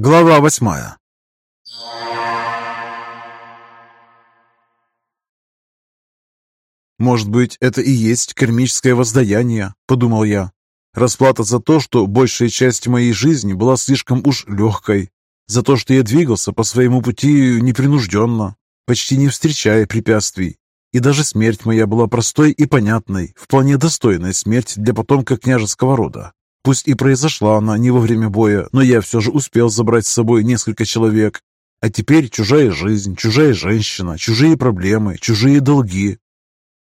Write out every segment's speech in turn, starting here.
Глава восьмая «Может быть, это и есть кармическое воздаяние», — подумал я. «Расплата за то, что большая часть моей жизни была слишком уж легкой, за то, что я двигался по своему пути непринужденно, почти не встречая препятствий. И даже смерть моя была простой и понятной, вполне достойная смерть для потомка княжеского рода. Пусть и произошла она не во время боя, но я все же успел забрать с собой несколько человек. А теперь чужая жизнь, чужая женщина, чужие проблемы, чужие долги,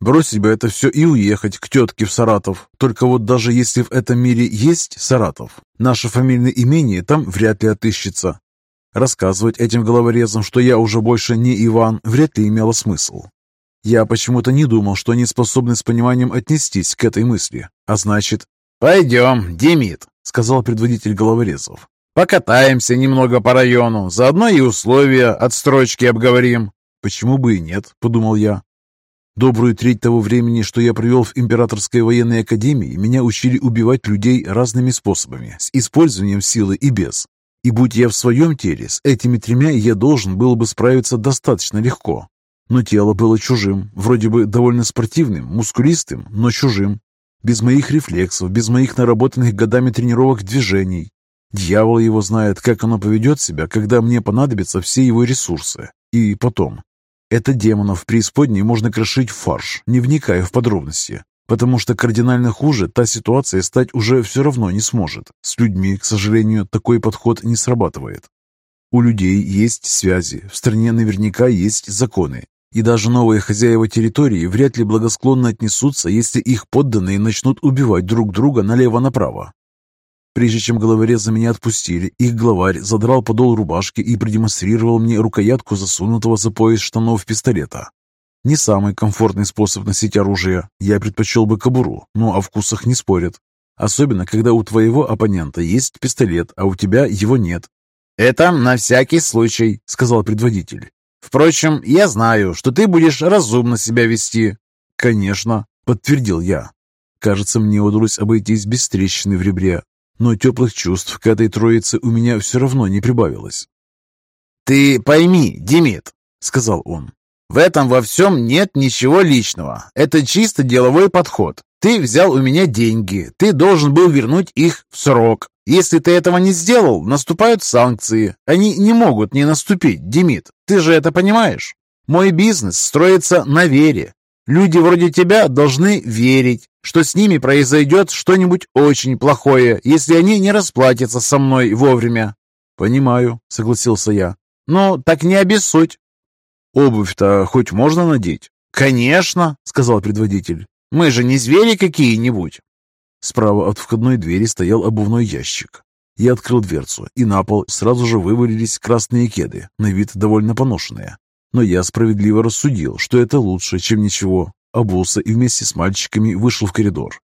Бросить бы это все и уехать к тетке в Саратов. Только вот даже если в этом мире есть Саратов, наше фамильное имение там вряд ли отыщется. Рассказывать этим головорезам, что я уже больше не Иван, вряд ли имело смысл. Я почему-то не думал, что они способны с пониманием отнестись к этой мысли. А значит... «Пойдем, Демид», — сказал предводитель головорезов. «Покатаемся немного по району, заодно и условия отстрочки обговорим». «Почему бы и нет?» — подумал я. Добрую треть того времени, что я провел в Императорской военной академии, меня учили убивать людей разными способами, с использованием силы и без. И будь я в своем теле, с этими тремя я должен был бы справиться достаточно легко. Но тело было чужим, вроде бы довольно спортивным, мускулистым, но чужим. Без моих рефлексов, без моих наработанных годами тренировок движений. Дьявол его знает, как оно поведет себя, когда мне понадобятся все его ресурсы. И потом, это демонов преисподней можно крошить в фарш, не вникая в подробности, потому что кардинально хуже та ситуация стать уже все равно не сможет. С людьми, к сожалению, такой подход не срабатывает. У людей есть связи, в стране наверняка есть законы, и даже новые хозяева территории вряд ли благосклонно отнесутся, если их подданные начнут убивать друг друга налево-направо. Прежде чем головорезы меня отпустили, их главарь задрал подол рубашки и продемонстрировал мне рукоятку засунутого за пояс штанов пистолета. Не самый комфортный способ носить оружие. Я предпочел бы кобуру, но о вкусах не спорят. Особенно, когда у твоего оппонента есть пистолет, а у тебя его нет. «Это на всякий случай», — сказал предводитель. «Впрочем, я знаю, что ты будешь разумно себя вести». «Конечно», — подтвердил я. Кажется, мне удалось обойтись без трещины в ребре, но теплых чувств к этой троице у меня все равно не прибавилось. «Ты пойми, Демид», — сказал он, — «в этом во всем нет ничего личного. Это чисто деловой подход. Ты взял у меня деньги, ты должен был вернуть их в срок. Если ты этого не сделал, наступают санкции. Они не могут не наступить, Демид. Ты же это понимаешь? Мой бизнес строится на вере. Люди вроде тебя должны верить, что с ними произойдет что-нибудь очень плохое, если они не расплатятся со мной вовремя». «Понимаю», — согласился я. «Ну, так не обессудь». «Обувь-то хоть можно надеть?» «Конечно», — сказал предводитель. «Мы же не звери какие-нибудь». Справа от входной двери стоял обувной ящик. Я открыл дверцу, и на пол сразу же вывалились красные кеды, на вид довольно поношенные. Но я справедливо рассудил, что это лучше, чем ничего. Обулся и вместе с мальчиками вышел в коридор.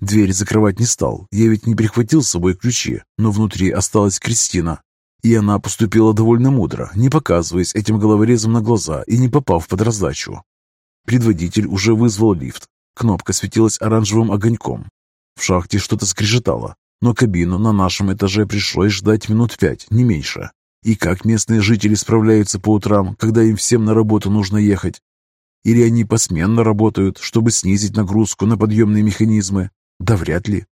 Дверь закрывать не стал, я ведь не прихватил с собой ключи, но внутри осталась Кристина. И она поступила довольно мудро, не показываясь этим головорезом на глаза и не попав под раздачу. Предводитель уже вызвал лифт. Кнопка светилась оранжевым огоньком. В шахте что-то скрежетало, но кабину на нашем этаже пришлось ждать минут пять, не меньше. И как местные жители справляются по утрам, когда им всем на работу нужно ехать? Или они посменно работают, чтобы снизить нагрузку на подъемные механизмы? Да вряд ли.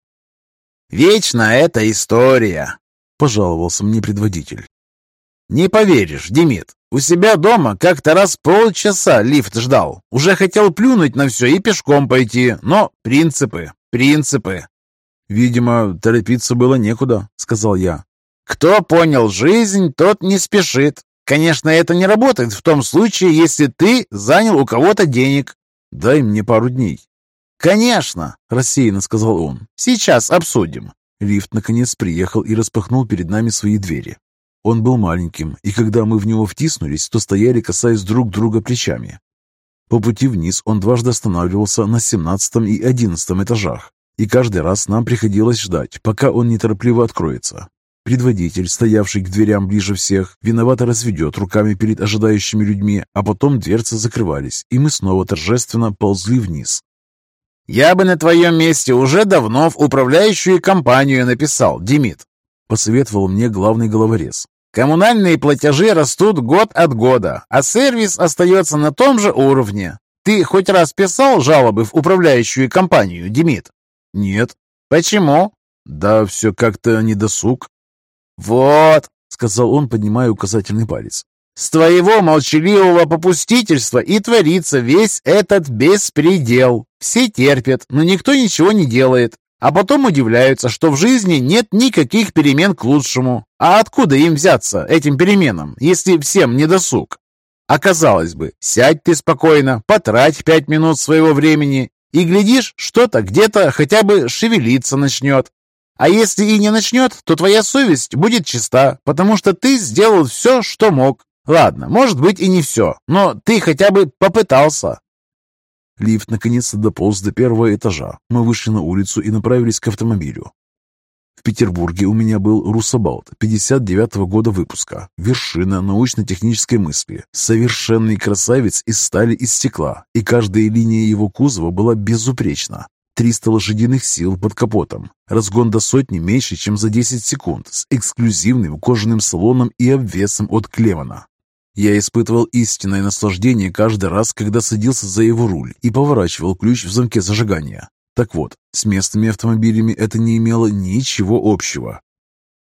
«Вечно эта история», — пожаловался мне предводитель. «Не поверишь, Демид, у себя дома как-то раз полчаса лифт ждал. Уже хотел плюнуть на все и пешком пойти, но принципы, принципы». «Видимо, торопиться было некуда», — сказал я. Кто понял жизнь, тот не спешит. Конечно, это не работает в том случае, если ты занял у кого-то денег. Дай мне пару дней. Конечно, рассеянно сказал он. Сейчас обсудим. Лифт наконец приехал и распахнул перед нами свои двери. Он был маленьким, и когда мы в него втиснулись, то стояли, касаясь друг друга плечами. По пути вниз он дважды останавливался на семнадцатом и одиннадцатом этажах, и каждый раз нам приходилось ждать, пока он неторопливо откроется. Предводитель, стоявший к дверям ближе всех, виновато разведет руками перед ожидающими людьми, а потом дверцы закрывались, и мы снова торжественно ползли вниз. «Я бы на твоем месте уже давно в управляющую компанию написал, Демид», — посоветовал мне главный головорез. «Коммунальные платежи растут год от года, а сервис остается на том же уровне. Ты хоть раз писал жалобы в управляющую компанию, Демид?» «Нет». «Почему?» «Да все как-то недосуг». «Вот», — сказал он, поднимая указательный палец. «С твоего молчаливого попустительства и творится весь этот беспредел. Все терпят, но никто ничего не делает. А потом удивляются, что в жизни нет никаких перемен к лучшему. А откуда им взяться, этим переменам, если всем не досуг? Оказалось бы, сядь ты спокойно, потрать пять минут своего времени, и, глядишь, что-то где-то хотя бы шевелиться начнет. А если и не начнет, то твоя совесть будет чиста, потому что ты сделал все, что мог. Ладно, может быть и не все, но ты хотя бы попытался. Лифт наконец-то дополз до первого этажа. Мы вышли на улицу и направились к автомобилю. В Петербурге у меня был Русабалт 59-го года выпуска. Вершина научно-технической мысли. Совершенный красавец из стали и стекла. И каждая линия его кузова была безупречна. 300 лошадиных сил под капотом. Разгон до сотни меньше, чем за 10 секунд. С эксклюзивным кожаным салоном и обвесом от Клевана. Я испытывал истинное наслаждение каждый раз, когда садился за его руль и поворачивал ключ в замке зажигания. Так вот, с местными автомобилями это не имело ничего общего.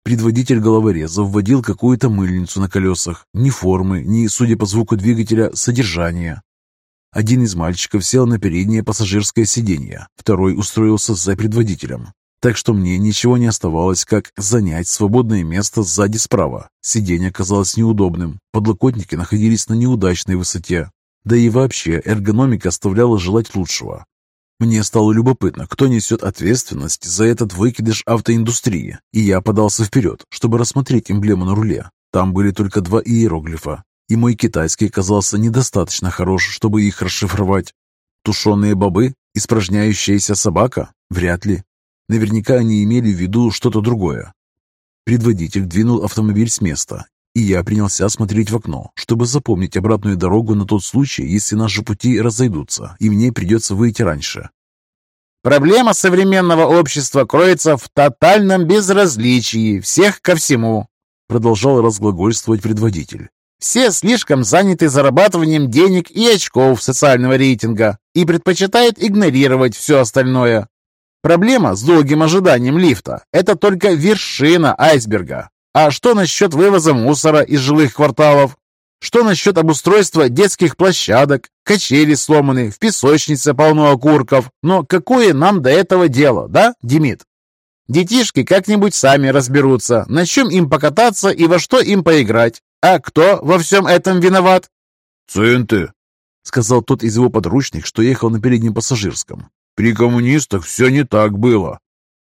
Предводитель головореза вводил какую-то мыльницу на колесах. Ни формы, ни, судя по звуку двигателя, содержания. Один из мальчиков сел на переднее пассажирское сиденье, второй устроился за предводителем. Так что мне ничего не оставалось, как занять свободное место сзади справа. Сиденье казалось неудобным, подлокотники находились на неудачной высоте. Да и вообще эргономика оставляла желать лучшего. Мне стало любопытно, кто несет ответственность за этот выкидыш автоиндустрии, и я подался вперед, чтобы рассмотреть эмблему на руле. Там были только два иероглифа, и мой китайский казался недостаточно хорош, чтобы их расшифровать. Тушеные бобы? Испражняющаяся собака? Вряд ли. Наверняка они имели в виду что-то другое. Предводитель двинул автомобиль с места, и я принялся смотреть в окно, чтобы запомнить обратную дорогу на тот случай, если наши пути разойдутся, и мне придется выйти раньше. Проблема современного общества кроется в тотальном безразличии всех ко всему, продолжал разглагольствовать предводитель. Все слишком заняты зарабатыванием денег и очков социального рейтинга и предпочитают игнорировать все остальное. Проблема с долгим ожиданием лифта – это только вершина айсберга. А что насчет вывоза мусора из жилых кварталов? Что насчет обустройства детских площадок? Качели сломаны, в песочнице полно окурков. Но какое нам до этого дело, да, Демид? Детишки как-нибудь сами разберутся, на чем им покататься и во что им поиграть. А кто во всем этом виноват? «Центы», — сказал тот из его подручных, что ехал на переднем пассажирском. При коммунистах все не так было.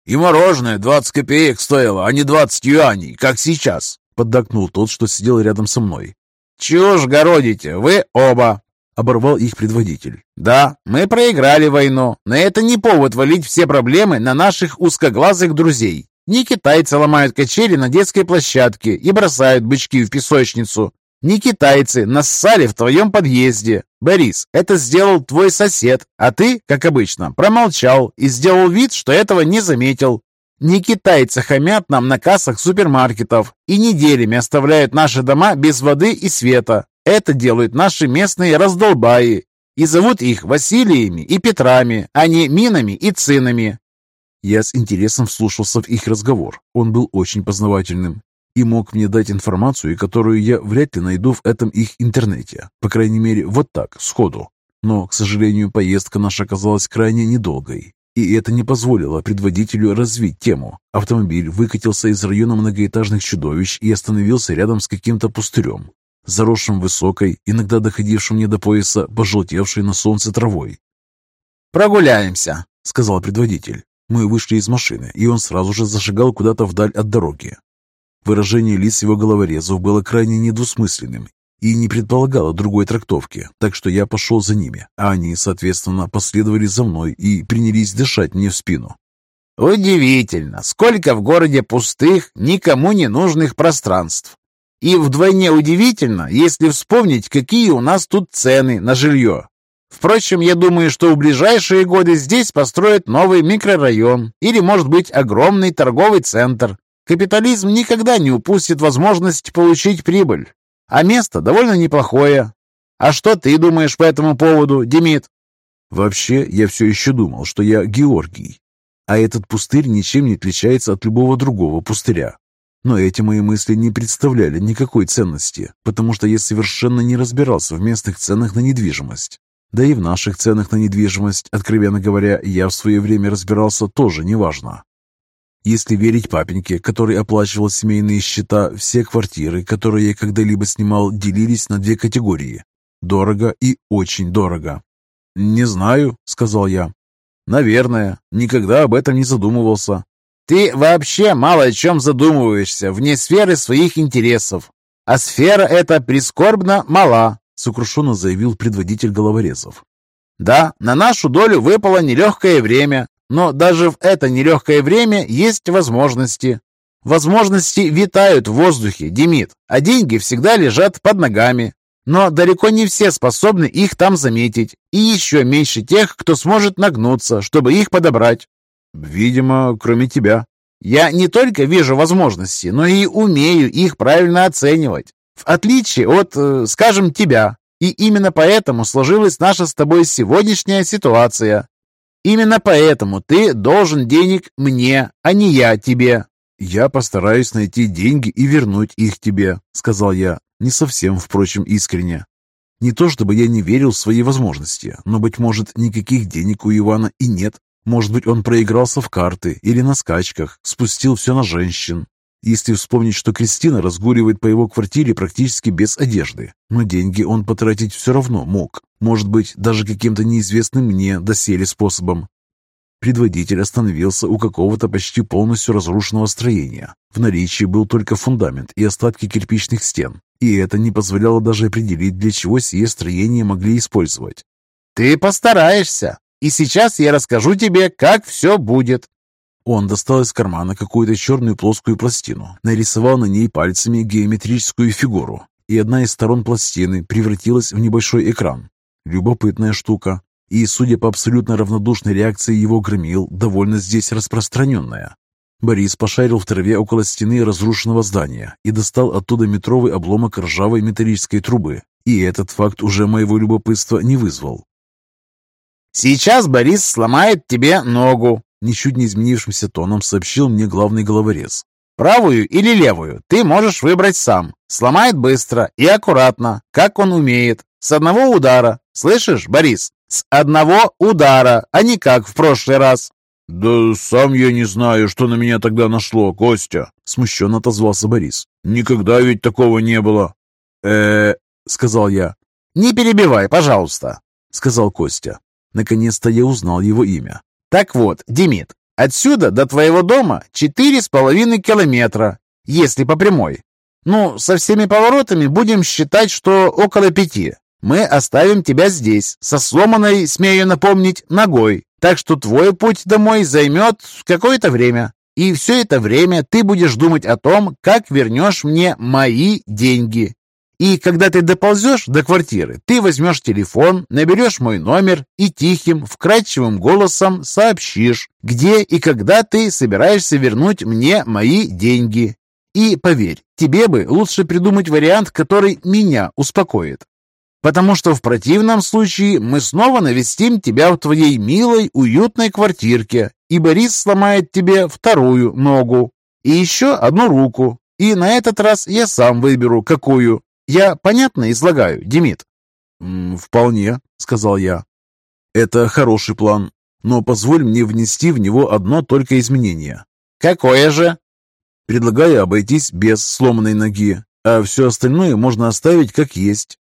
И мороженое 20 копеек стоило, а не 20 юаней, как сейчас, поддакнул тот, что сидел рядом со мной. «Чушь городите, вы оба!» — оборвал их предводитель. «Да, мы проиграли войну, но это не повод валить все проблемы на наших узкоглазых друзей. Не китайцы ломают качели на детской площадке и бросают бычки в песочницу. Не китайцы нассали в твоем подъезде. Борис, это сделал твой сосед, а ты, как обычно, промолчал и сделал вид, что этого не заметил. Не китайцы хамят нам на кассах супермаркетов и неделями оставляют наши дома без воды и света. Это делают наши местные раздолбаи. И зовут их Василиями и Петрами, а не Минами и Цинами. Я с интересом вслушался в их разговор. Он был очень познавательным и мог мне дать информацию, которую я вряд ли найду в этом их интернете. По крайней мере, вот так, сходу. Но, к сожалению, поездка наша оказалась крайне недолгой. И это не позволило предводителю развить тему. Автомобиль выкатился из района многоэтажных чудовищ и остановился рядом с каким-то пустырем, заросшим высокой, иногда доходившим мне до пояса, пожелтевшей на солнце травой. «Прогуляемся», — сказал предводитель. Мы вышли из машины, и он сразу же зашагал куда-то вдаль от дороги. Выражение лиц его головорезов было крайне недвусмысленным и не предполагало другой трактовки, так что я пошел за ними, а они, соответственно, последовали за мной и принялись дышать мне в спину. «Удивительно, сколько в городе пустых, никому не нужных пространств. И вдвойне удивительно, если вспомнить, какие у нас тут цены на жилье. Впрочем, я думаю, что в ближайшие годы здесь построят новый микрорайон или, может быть, огромный торговый центр. Капитализм никогда не упустит возможность получить прибыль. А место довольно неплохое. А что ты думаешь по этому поводу, Демид? Вообще, я все еще думал, что я Георгий. А этот пустырь ничем не отличается от любого другого пустыря. Но эти мои мысли не представляли никакой ценности, потому что я совершенно не разбирался в местных ценах на недвижимость. Да и в наших ценах на недвижимость, откровенно говоря, я в свое время разбирался тоже неважно. Если верить папеньке, который оплачивал семейные счета, все квартиры, которые я когда-либо снимал, делились на две категории – дорого и очень дорого. «Не знаю», – сказал я. «Наверное. Никогда об этом не задумывался». «Ты вообще мало о чем задумываешься, вне сферы своих интересов. А сфера эта прискорбно мала», – сокрушенно заявил предводитель головорезов. «Да, на нашу долю выпало нелегкое время, но даже в это нелегкое время есть возможности. Возможности витают в воздухе, Демид, а деньги всегда лежат под ногами. Но далеко не все способны их там заметить, и еще меньше тех, кто сможет нагнуться, чтобы их подобрать. Видимо, кроме тебя. Я не только вижу возможности, но и умею их правильно оценивать. В отличие от, э, скажем, тебя. И именно поэтому сложилась наша с тобой сегодняшняя ситуация. Именно поэтому ты должен денег мне, а не я тебе». «Я постараюсь найти деньги и вернуть их тебе», — сказал я, не совсем, впрочем, искренне. Не то чтобы я не верил в свои возможности, но, быть может, никаких денег у Ивана и нет. Может быть, он проигрался в карты или на скачках, спустил все на женщин. Если вспомнить, что Кристина разгуливает по его квартире практически без одежды, но деньги он потратить все равно мог. Может быть, даже каким-то неизвестным мне доселе способом. Предводитель остановился у какого-то почти полностью разрушенного строения. В наличии был только фундамент и остатки кирпичных стен, и это не позволяло даже определить, для чего сие строение могли использовать. «Ты постараешься, и сейчас я расскажу тебе, как все будет», он достал из кармана какую-то черную плоскую пластину, нарисовал на ней пальцами геометрическую фигуру, и одна из сторон пластины превратилась в небольшой экран. Любопытная штука. И, судя по абсолютно равнодушной реакции его громил, довольно здесь распространенная. Борис пошарил в траве около стены разрушенного здания и достал оттуда метровый обломок ржавой металлической трубы. И этот факт уже моего любопытства не вызвал. «Сейчас Борис сломает тебе ногу», Ничуть не изменившимся тоном сообщил мне главный головорез. «Правую или левую ты можешь выбрать сам. Сломает быстро и аккуратно, как он умеет. С одного удара. Слышишь, Борис? С одного удара, а не как в прошлый раз». «Да сам я не знаю, что на меня тогда нашло, Костя», — смущенно отозвался Борис. «Никогда ведь такого не было». э сказал я. «Не перебивай, пожалуйста», — сказал Костя. Наконец-то я узнал его имя. Так вот, Демид, отсюда до твоего дома четыре с половиной километра, если по прямой. Ну, со всеми поворотами будем считать, что около пяти. Мы оставим тебя здесь, со сломанной, смею напомнить, ногой. Так что твой путь домой займет какое-то время. И все это время ты будешь думать о том, как вернешь мне мои деньги. И когда ты доползешь до квартиры, ты возьмешь телефон, наберешь мой номер и тихим, вкрадчивым голосом сообщишь, где и когда ты собираешься вернуть мне мои деньги. И поверь, тебе бы лучше придумать вариант, который меня успокоит. Потому что в противном случае мы снова навестим тебя в твоей милой, уютной квартирке, и Борис сломает тебе вторую ногу и еще одну руку. И на этот раз я сам выберу, какую. Я понятно излагаю, Демид?» «Вполне», — сказал я. «Это хороший план, но позволь мне внести в него одно только изменение». «Какое же?» «Предлагаю обойтись без сломанной ноги, а все остальное можно оставить как есть.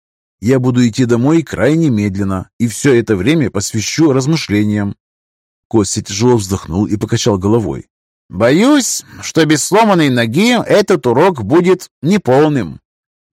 Я буду идти домой крайне медленно, и все это время посвящу размышлениям». Костя тяжело вздохнул и покачал головой. «Боюсь, что без сломанной ноги этот урок будет неполным.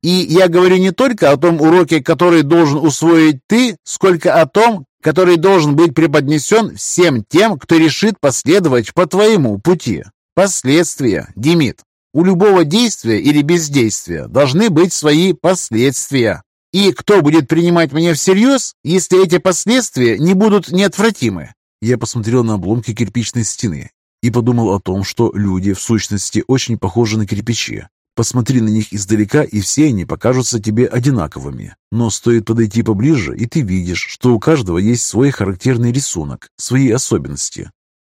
И я говорю не только о том уроке, который должен усвоить ты, сколько о том, который должен быть преподнесен всем тем, кто решит последовать по твоему пути. Последствия, Демид. У любого действия или бездействия должны быть свои последствия. И кто будет принимать меня всерьез, если эти последствия не будут неотвратимы? Я посмотрел на обломки кирпичной стены и подумал о том, что люди в сущности очень похожи на кирпичи. Посмотри на них издалека, и все они покажутся тебе одинаковыми. Но стоит подойти поближе, и ты видишь, что у каждого есть свой характерный рисунок, свои особенности.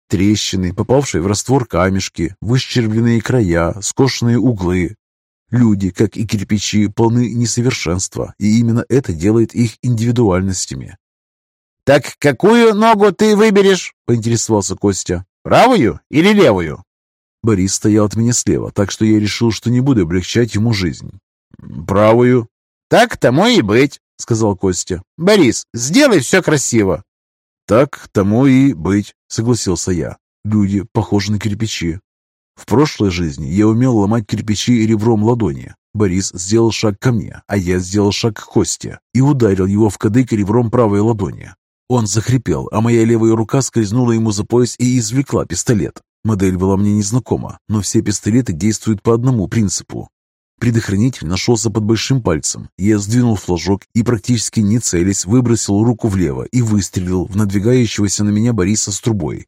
Трещины, попавшие в раствор камешки, выщербленные края, скошенные углы. Люди, как и кирпичи, полны несовершенства, и именно это делает их индивидуальностями. «Так какую ногу ты выберешь?» – поинтересовался Костя. «Правую или левую?» Борис стоял от меня слева, так что я решил, что не буду облегчать ему жизнь. «Правую». «Так тому и быть», — сказал Костя. «Борис, сделай все красиво». «Так тому и быть», — согласился я. «Люди похожи на кирпичи». В прошлой жизни я умел ломать кирпичи ребром ладони. Борис сделал шаг ко мне, а я сделал шаг к Косте и ударил его в кадык ребром правой ладони. Он захрипел, а моя левая рука скользнула ему за пояс и извлекла пистолет. Модель была мне незнакома, но все пистолеты действуют по одному принципу. Предохранитель нашелся под большим пальцем. Я сдвинул флажок и, практически не целясь, выбросил руку влево и выстрелил в надвигающегося на меня Бориса с трубой.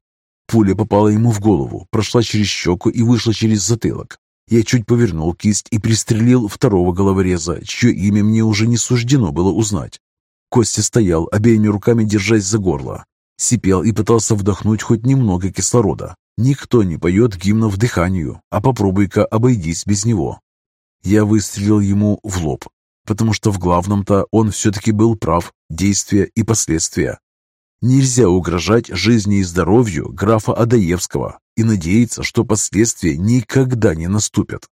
Пуля попала ему в голову, прошла через щеку и вышла через затылок. Я чуть повернул кисть и пристрелил второго головореза, чье имя мне уже не суждено было узнать. Костя стоял, обеими руками держась за горло. Сипел и пытался вдохнуть хоть немного кислорода. Никто не поет гимнов дыханию, а попробуй-ка обойдись без него. Я выстрелил ему в лоб, потому что в главном-то он все-таки был прав, действия и последствия. Нельзя угрожать жизни и здоровью графа Адаевского и надеяться, что последствия никогда не наступят.